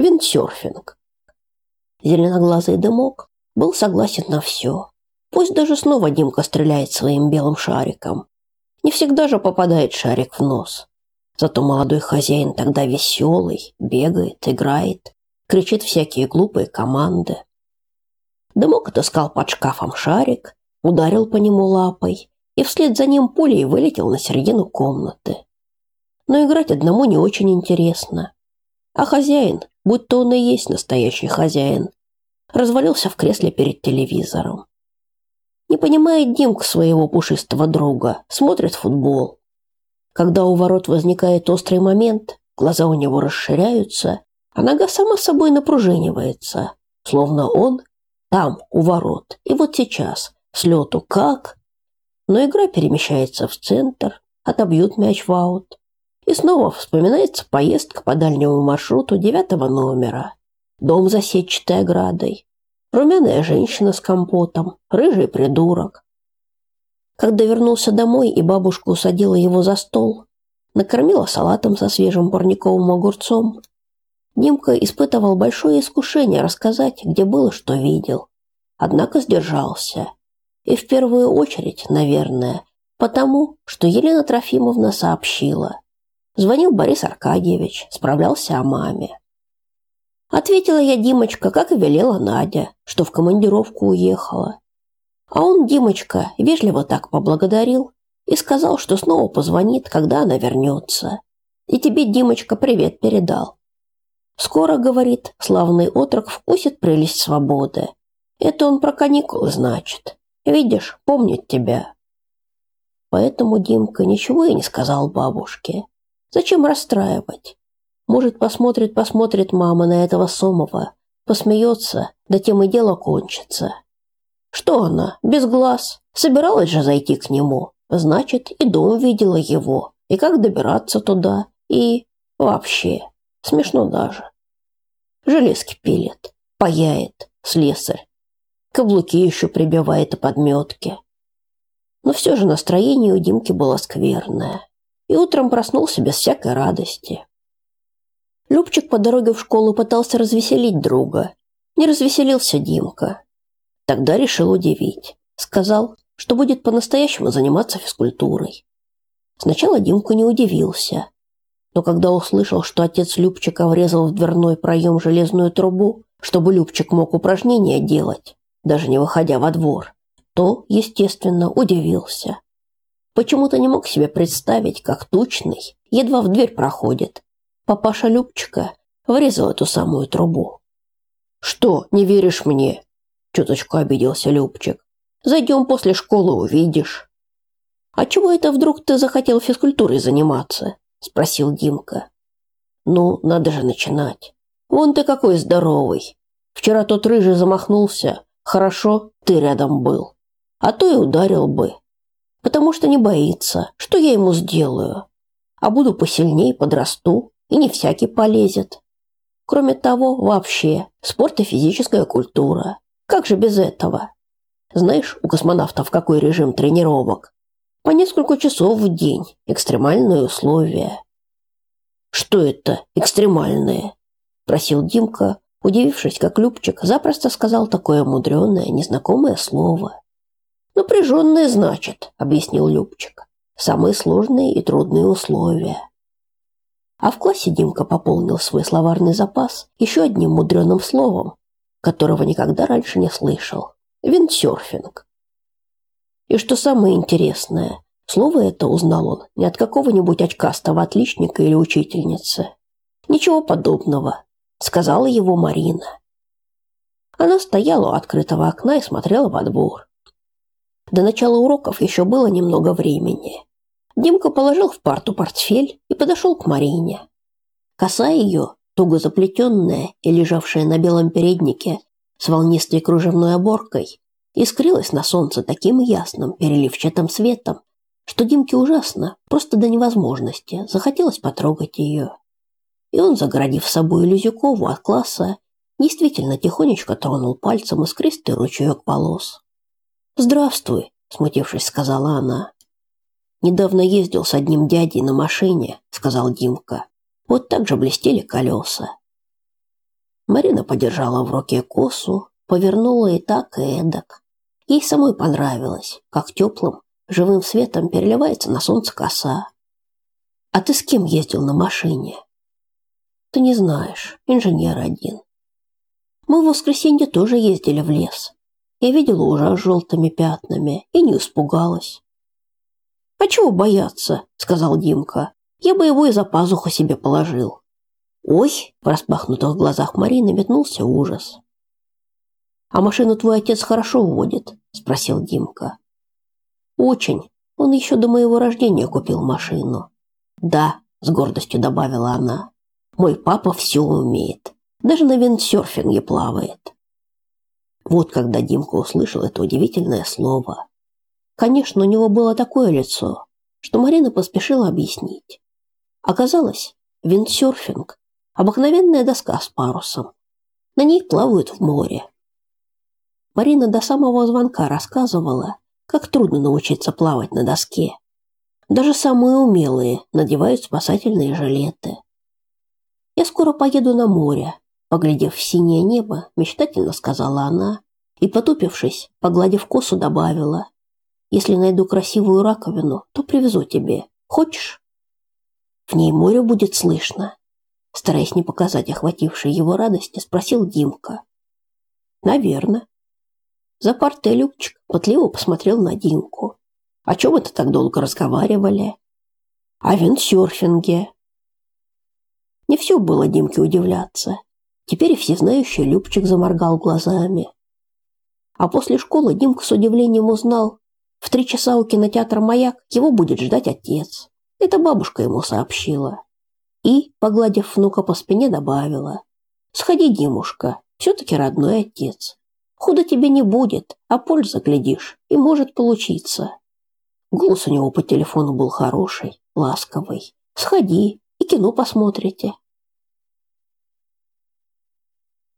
Виндсерфинг. Зеленоглазый дымок был согласен на все. Пусть даже снова Димка стреляет своим белым шариком. Не всегда же попадает шарик в нос. Зато молодой хозяин тогда веселый, бегает, играет, кричит всякие глупые команды. Дымок отыскал под шкафом шарик, ударил по нему лапой и вслед за ним пулей вылетел на середину комнаты. Но играть одному не очень интересно. А хозяин, будь то он и есть настоящий хозяин, развалился в кресле перед телевизором. Не понимает Димка своего пушистого друга, смотрит футбол. Когда у ворот возникает острый момент, глаза у него расширяются, а нога сама собой напружинивается, словно он там, у ворот, и вот сейчас, с лету как. Но игра перемещается в центр, отобьют мяч в аут. И снова вспоминается поездка по дальнему маршруту девятого номера. Дом за сетчатой оградой. Румяная женщина с компотом, рыжий придурок. Когда вернулся домой и бабушка усадила его за стол, накормила салатом со свежим парниковым огурцом, Димка испытывал большое искушение рассказать, где было, что видел. Однако сдержался. И в первую очередь, наверное, потому, что Елена Трофимовна сообщила. Звонил Борис Аркадьевич, справлялся о маме. Ответила я Димочка, как и велела Надя, что в командировку уехала. А он, Димочка, вежливо так поблагодарил и сказал, что снова позвонит, когда она вернется. И тебе, Димочка, привет передал. Скоро, говорит, славный отрок вкусит прелесть свободы. Это он про каникулы, значит. Видишь, помнит тебя. Поэтому Димка ничего и не сказал бабушке. Зачем расстраивать? Может, посмотрит, посмотрит мама на этого Сомова, посмеется, да тем и дело кончится. Что она, без глаз? Собиралась же зайти к нему. Значит, и дом видела его, и как добираться туда, и вообще. Смешно даже. Железки пилит, паяет, слесарь. Каблуки еще прибивает и подметки. Но все же настроение у Димки было скверное. И утром проснулся без всякой радости. Любчик по дороге в школу пытался развеселить друга. Не развеселился Димка. Тогда решил удивить. Сказал, что будет по-настоящему заниматься физкультурой. Сначала Димка не удивился. Но когда услышал, что отец Любчика врезал в дверной проем железную трубу, чтобы Любчик мог упражнения делать, даже не выходя во двор, то, естественно, удивился. Почему-то не мог себе представить, как тучный едва в дверь проходит, Папаша Любчика врезал эту самую трубу. «Что, не веришь мне?» Чуточку обиделся Любчик. «Зайдем после школы, увидишь». «А чего это вдруг ты захотел физкультурой заниматься?» Спросил Димка. «Ну, надо же начинать. Вон ты какой здоровый. Вчера тот рыжий замахнулся. Хорошо, ты рядом был. А то и ударил бы. Потому что не боится, что я ему сделаю. А буду посильней, подрасту, и не всякий полезет. Кроме того, вообще, спорт и физическая культура. Как же без этого? Знаешь, у космонавтов какой режим тренировок? По несколько часов в день, экстремальные условия. Что это экстремальные? просил Димка, удивившись, как Любчик запросто сказал такое мудреное, незнакомое слово. Напряженные, значит, объяснил Любчик. Самые сложные и трудные условия. А в классе Димка пополнил свой словарный запас еще одним мудреным словом, которого никогда раньше не слышал – виндсерфинг. И что самое интересное, слово это узнал он не от какого-нибудь очкастого отличника или учительницы. Ничего подобного, сказала его Марина. Она стояла у открытого окна и смотрела во двор. До начала уроков еще было немного времени. Димка положил в парту портфель и подошел к Марине. Коса ее, туго заплетенная и лежавшая на белом переднике с волнистой кружевной оборкой, искрилась на солнце таким ясным переливчатым светом, что Димке ужасно, просто до невозможности, захотелось потрогать ее. И он, загородив собой Лизюкову от класса, действительно тихонечко тронул пальцем искристый ручеек волос. «Здравствуй», – смутившись, сказала она. Недавно ездил с одним дядей на машине, сказал Димка. Вот так же блестели колеса. Марина подержала в руке косу, повернула и так, и эдак. Ей самой понравилось, как теплым, живым светом переливается на солнце коса. А ты с кем ездил на машине? Ты не знаешь, инженер один. Мы в воскресенье тоже ездили в лес. Я видела уже с желтыми пятнами и не испугалась. «А чего бояться?» – сказал Димка. «Я бы его и за пазуху себе положил». «Ой!» – в распахнутых глазах Марины метнулся ужас. «А машину твой отец хорошо водит?» – спросил Димка. «Очень. Он еще до моего рождения купил машину». «Да», – с гордостью добавила она. «Мой папа все умеет. Даже на виндсерфинге плавает». Вот когда Димка услышал это удивительное слово. Конечно, у него было такое лицо, что Марина поспешила объяснить. Оказалось, виндсерфинг – обыкновенная доска с парусом. На ней плавают в море. Марина до самого звонка рассказывала, как трудно научиться плавать на доске. Даже самые умелые надевают спасательные жилеты. Я скоро поеду на море, Поглядев в синее небо, мечтательно сказала она и, потупившись, погладив косу, добавила: "Если найду красивую раковину, то привезу тебе. Хочешь?" В ней море будет слышно. Стараясь не показать охватившей его радости, спросил Димка. "Наверно". За партой Любчик пытливо посмотрел на Димку. "О чем это так долго разговаривали?" "О виндсерфинге". Не все было Димке удивляться. Теперь всезнающий Любчик заморгал глазами. А после школы Димка с удивлением узнал, в три часа у кинотеатра «Маяк» его будет ждать отец. Это бабушка ему сообщила. И, погладив внука по спине, добавила. «Сходи, Димушка, все-таки родной отец. Худо тебе не будет, а польза, глядишь, и может получиться». Голос у него по телефону был хороший, ласковый. «Сходи, и кино посмотрите».